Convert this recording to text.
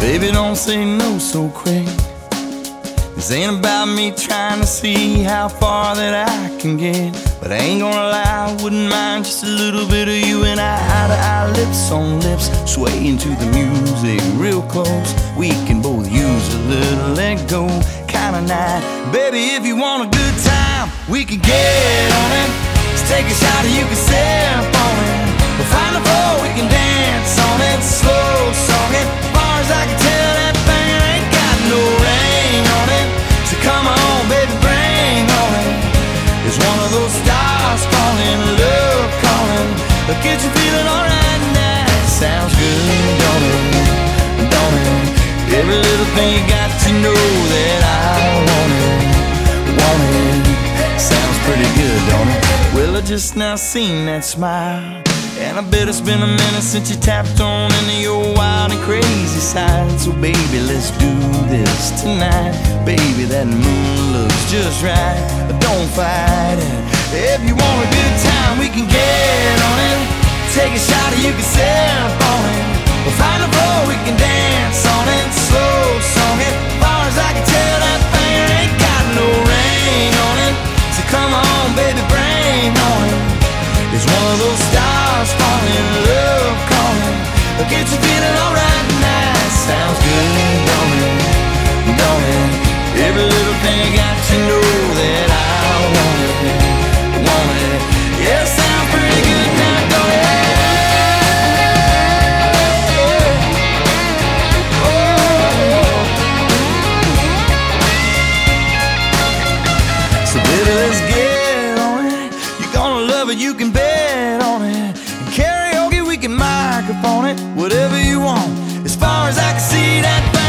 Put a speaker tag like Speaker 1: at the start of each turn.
Speaker 1: Baby, don't say no so quick. This ain't about me trying to see how far that I can get. But I ain't gonna lie, I wouldn't mind just a little bit of you and I, eye to eye, lips on lips, swaying to the music real close. We can both use a little let go kind of night. Baby, if you want a good time, we can get on it. Well, I just now seen that smile. And I bet it's been a minute since you tapped on into your wild and crazy side. So, baby, let's do this tonight. Baby, that moon looks just right. But don't fight it. If you want a good time, we can get on it. Take a shot, or you can sip baby brain on it. It's one of those stars falling, love calling. I get you feeling alright tonight. Sounds good, don't it? Don't it? Every little thing got to know that I want. on it, whatever you want. As far as I can see, that.